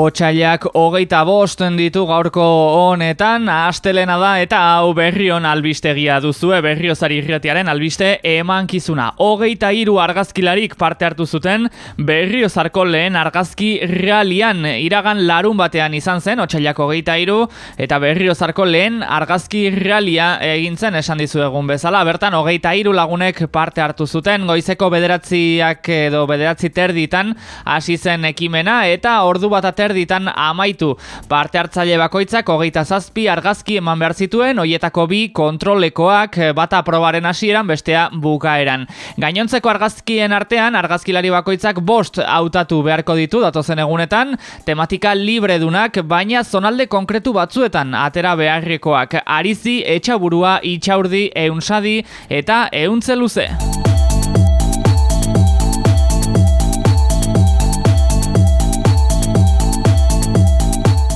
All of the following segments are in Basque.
Otsailak hogeita bosten ditu gaurko honetan, astelena da eta hau berrion albistegia duzue, berriozari irretiaren albiste emankizuna. Hogeita hiru argazkilarik parte hartu zuten, berriozarko lehen argazki realian iragan larun batean izan zen, otsailak hogeita hiru, eta berriozarko lehen argazki realia egin zen esan dizu egun bezala. Bertan, hogeita hiru lagunek parte hartu zuten, goizeko bederatziak edo bederatzi terditan hasi zen ekimena, eta ordu bat terditan amaitu. Parte hartzaile bakoitzak hogeita zazpi argazki eman behar zituen, hoietako bi kontrolekoak bata probaren hasieran bestea bukaeran. Gainontzeko argazkien artean, argazkilari bakoitzak bost hautatu beharko ditu datozen egunetan, tematika libre dunak, baina zonalde konkretu batzuetan atera beharrekoak. Arizi, etxaburua, itxaurdi, eunsadi eta euntzeluze. luze.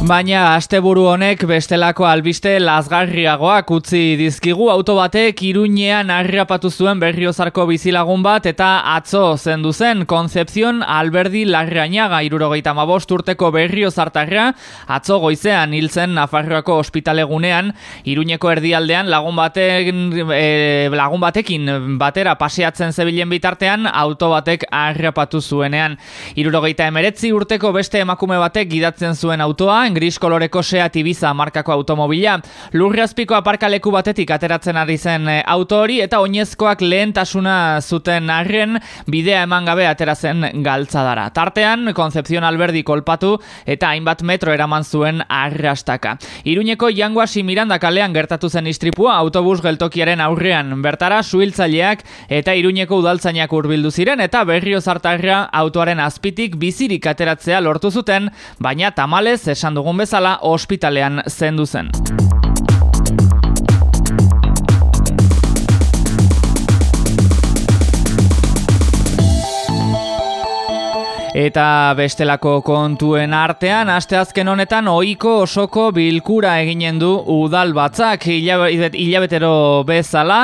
Baina asteburu honek bestelako albiste lazgarriagoak utzi dizkigu. Auto batek Iruñean harrapatu zuen Berriozarko bizilagun bat eta atzo zendu zen Concepción Alberdi Larrañaga 75 urteko Berriozartarra. Atzo goizean hil zen Nafarroako ospitalegunean Iruñeko erdialdean lagun baten e, lagun batekin batera paseatzen zebilen bitartean auto batek harrapatu zuenean. 79 urteko beste emakume batek gidatzen zuen autoa gris koloreko Seat Ibiza markako automobila. Lurriazpiko aparkaleku batetik ateratzen ari zen eh, auto hori eta oinezkoak lehentasuna zuten arren bidea eman gabe ateratzen galtzadara. Tartean, Concepción Alberdi kolpatu eta hainbat metro eraman zuen arrastaka. Iruñeko jangoasi Miranda kalean gertatu zen istripua autobus geltokiaren aurrean. Bertara, suhiltzaileak eta Iruñeko udaltzainak hurbildu ziren eta berrio zartarra autoaren azpitik bizirik ateratzea lortu zuten, baina tamalez esan dugun bezala ospitalean zendu zen. Eta bestelako kontuen artean, asteazken honetan ohiko osoko bilkura eginen du udal hilabetero bezala,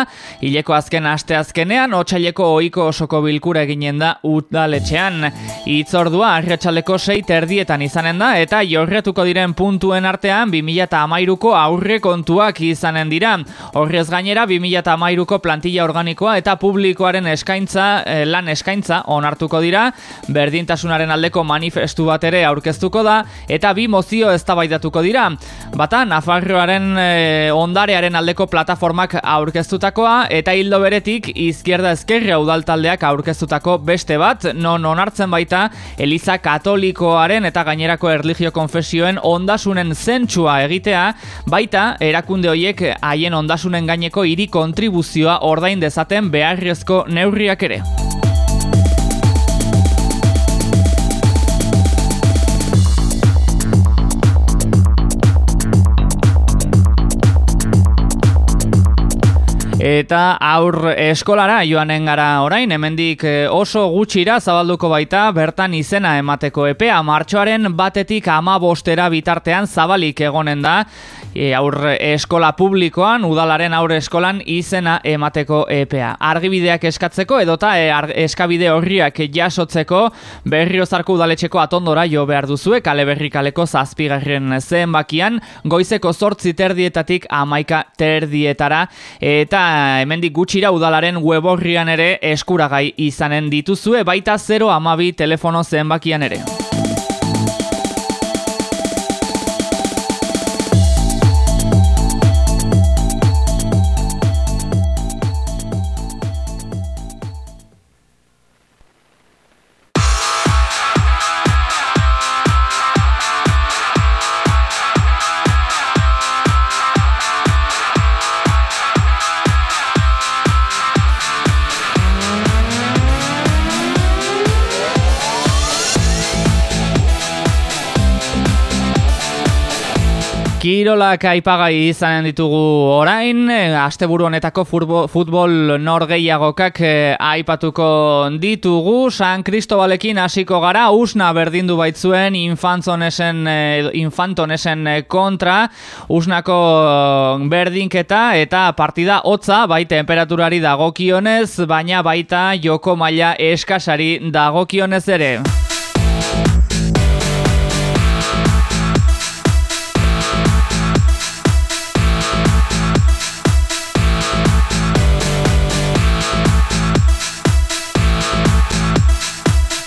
hileko azken asteazkenean, otxaileko ohiko osoko bilkura eginen da udaletxean. Itzordua, arretxaleko sei terdietan izanen da, eta jorretuko diren puntuen artean, 2008ko aurre kontuak izanen dira. Horrez gainera, 2008ko plantilla organikoa eta publikoaren eskaintza, eh, lan eskaintza onartuko dira, berdintas berdintasunaren aldeko manifestu bat ere aurkeztuko da eta bi mozio eztabaidatuko dira. Bata Nafarroaren e, ondarearen aldeko plataformak aurkeztutakoa eta hildo beretik izquierda ezkerra udaltaldeak aurkeztutako beste bat non onartzen baita Eliza Katolikoaren eta gainerako erlijio konfesioen ondasunen zentsua egitea baita erakunde hoiek haien ondasunen gaineko hiri kontribuzioa ordain dezaten beharrezko neurriak ere. Eta aur eskolara joanen gara orain, hemendik eh, oso gutxira zabalduko baita bertan izena emateko epea. Martxoaren batetik ama bostera bitartean zabalik egonen da e, aur eskola publikoan, udalaren aur eskolan izena emateko epea. Argibideak eskatzeko edota e, eskabide horriak jasotzeko berriozarko udaletxeko atondora jo behar duzue, kale berri kaleko zazpigarren zenbakian, goizeko zortzi terdietatik amaika terdietara, eta hemendik gutxira udalaren weborrian ere eskuragai izanen dituzue baita 0 amabi telefono zenbakian ere. Kirolak aipagai izanen ditugu orain, asteburu honetako futbol norgeiagokak eh, aipatuko ditugu, San Cristobalekin hasiko gara, usna berdindu baitzuen infantonesen, eh, infantonesen kontra, usnako berdinketa eta partida hotza bai temperaturari dagokionez, baina baita joko maila eskasari dagokionez ere.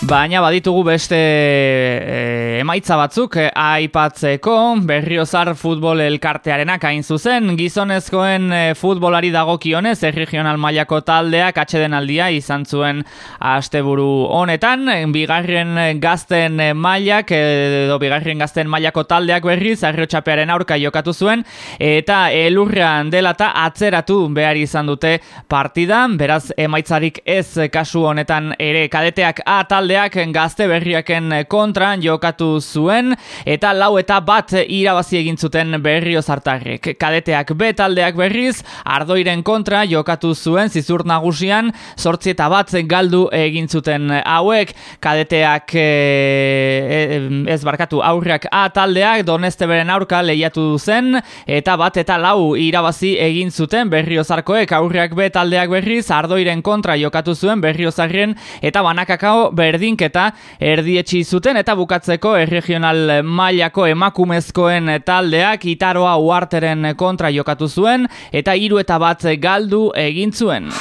Baina baditugu beste e, emaitza batzuk e, aipatzeko. Berriozar futbol elkartearenak hain zuzen gizonezkoen e, futbolari dagokionez erregional mailako taldeak atxeden aldia izan zuen asteburu honetan. Bigarren gazten mailak edo bigarren gazten mailako taldeak berriz arriotxapearen aurka jokatu zuen eta elurrean dela eta atzeratu behar izan dute partidan. Beraz emaitzarik ez kasu honetan ere. Kadeteak A talde taldeak gazte berriaken kontra jokatu zuen eta lau eta bat irabazi egin zuten berrio zartarrek. Kadeteak B taldeak berriz ardoiren kontra jokatu zuen zizur nagusian sortzi eta bat galdu egin zuten hauek kadeteak e, ez barkatu aurrak A taldeak doneste beren aurka lehiatu zen eta bat eta lau irabazi egin zuten berrio zarkoek aurrak B taldeak berriz ardoiren kontra jokatu zuen berrio zarren eta banakakao berdi berdinketa erdietsi zuten eta bukatzeko erregional mailako emakumezkoen taldeak itaroa uarteren kontra jokatu zuen eta hiru eta bat galdu egin zuen.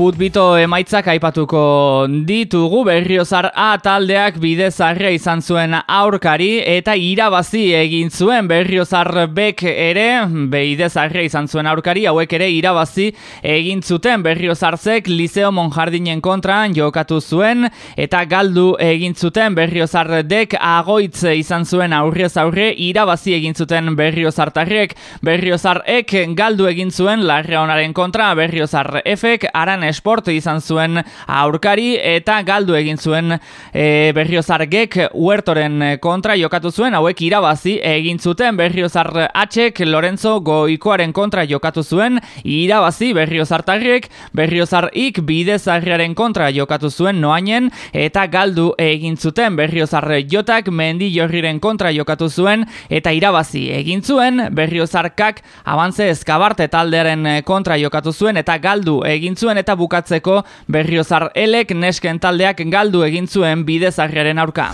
Futbito emaitzak aipatuko ditugu. Berriozar A taldeak bidezarria izan zuen aurkari eta irabazi egin zuen berriozar bek ere. Bidezarria izan zuen aurkari hauek ere irabazi egin zuten. Berriozarzek Liceo Monjardinen kontra jokatu zuen eta galdu egin zuten. Berriozar dek agoitz izan zuen aurrez aurre irabazi egin zuten berriozartarrek berriozar ek galdu egin zuen larra honaren kontra. Berriozar efek aran Esport izan zuen aurkari eta galdu egin zuen e, berriozargek huertoren kontra jokatu zuen, hauek irabazi egin zuten. Berriozar atxek Lorenzo goikoaren kontra jokatu zuen, irabazi berriozartarrek, berriozar ik bidezarriaren kontra jokatu zuen noainen eta galdu egin zuten. Berriozar jotak mendi jorriren kontra jokatu zuen eta irabazi egin zuen. Berriozarkak abantze eskabarte taldearen kontra jokatu zuen eta galdu egin zuen eta bukatzeko berriozar elek nesken taldeak galdu egin zuen bidezarriaren aurka.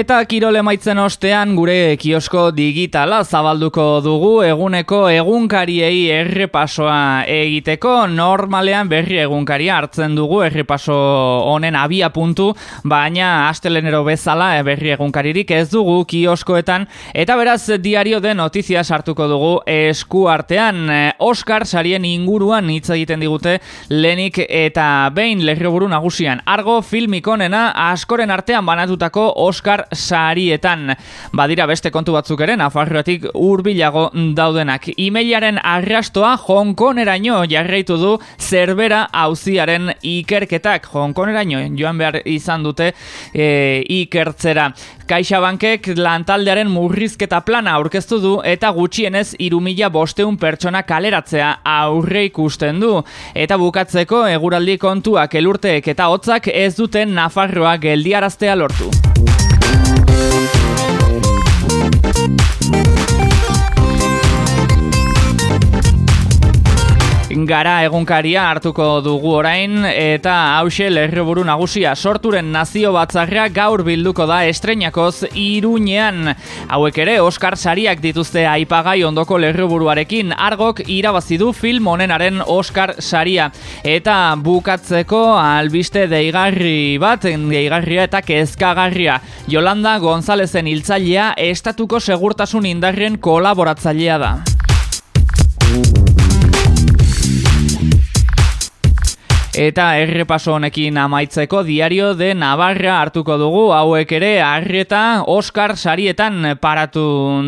Eta kirole maitzen ostean gure kiosko digitala zabalduko dugu eguneko egunkariei errepasoa egiteko. Normalean berri egunkaria hartzen dugu errepaso honen abia puntu baina astelenero bezala berri egunkaririk ez dugu kioskoetan. Eta beraz diario de notizia sartuko dugu esku artean Oscar sarien inguruan hitz egiten digute lenik eta behin lerroburu nagusian. Argo filmikonena askoren artean banatutako Oscar sarietan. Badira beste kontu batzuk ere, Nafarroatik urbilago daudenak. Imeilaren arrastoa Hongkoneraino jarraitu du zerbera auziaren ikerketak. Hongkoneraino joan behar izan dute e, ikertzera. Kaixa bankek lantaldearen murrizketa plana aurkeztu du eta gutxienez irumila bosteun pertsona kaleratzea aurre ikusten du. Eta bukatzeko eguraldi kontuak elurteek eta hotzak ez duten Nafarroa geldiaraztea lortu. Gara egunkaria hartuko dugu orain eta hause lerroburu nagusia sorturen nazio batzarra gaur bilduko da estreinakoz iruñean. Hauek ere Oscar sariak dituzte aipagai ondoko lerroburuarekin argok irabazi du film honenaren Oscar saria. Eta bukatzeko albiste deigarri bat, deigarria eta kezkagarria. Yolanda Gonzalezen hiltzailea estatuko segurtasun indarren kolaboratzailea da. Eta errepaso honekin amaitzeko diario de Navarra hartuko dugu, hauek ere Arrieta Oscar sarietan paratu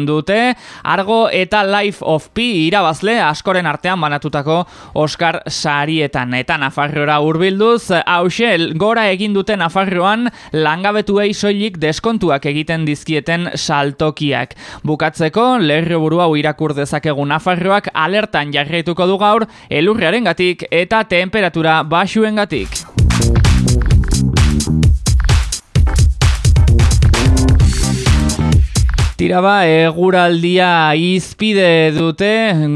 dute, Argo eta Life of Pi irabazle askoren artean banatutako Oscar sarietan. Eta Nafarroa urbilduz, hause gora egin dute Nafarroan langabetuei soilik deskontuak egiten dizkieten saltokiak. Bukatzeko, lerro burua irakur dezakegu Nafarroak alertan jarraituko du gaur elurrearen gatik eta temperatura basuen gatik. Tira ba, eguraldia izpide dute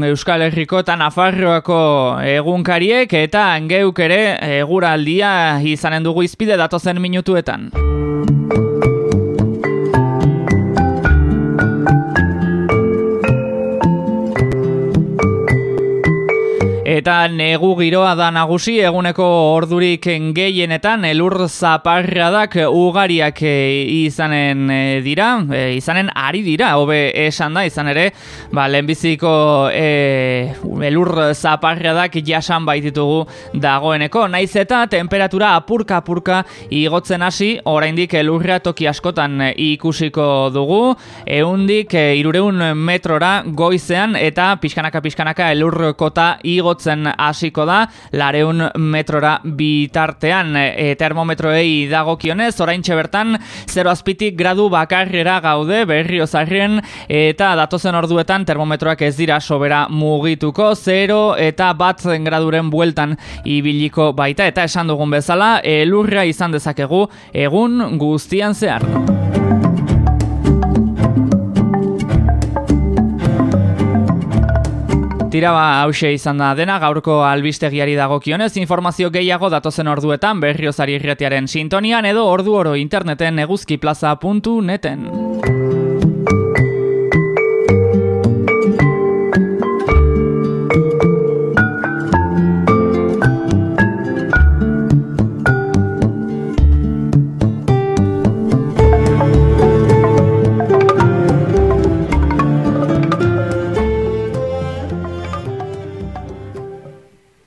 Euskal Herriko eta Nafarroako egunkariek eta geuk ere eguraldia izanen dugu izpide datozen minutuetan. Eta negu giroa da nagusi eguneko ordurik gehienetan elur zaparradak ugariak e, izanen e, dira, e, izanen ari dira, hobe esan da, izan ere, ba, lehenbiziko e, elur zaparradak jasan baititugu dagoeneko. Naiz eta temperatura apurka-apurka igotzen hasi, oraindik elurra toki askotan ikusiko dugu, eundik irureun metrora goizean eta pixkanaka-pixkanaka elurkota igotzen igotzen hasiko da, lareun metrora bitartean e, termometroei dagokionez, orain bertan 0 azpitik gradu bakarrera gaude berrio zarrien eta datozen orduetan termometroak ez dira sobera mugituko, 0 eta bat graduren bueltan ibiliko baita, eta esan dugun bezala, elurra izan dezakegu egun guztian zehar. Tira ba, hause izan da dena, gaurko albistegiari dagokionez, informazio gehiago datozen orduetan berriozari irretiaren sintonian edo ordu oro interneten eguzkiplaza.neten.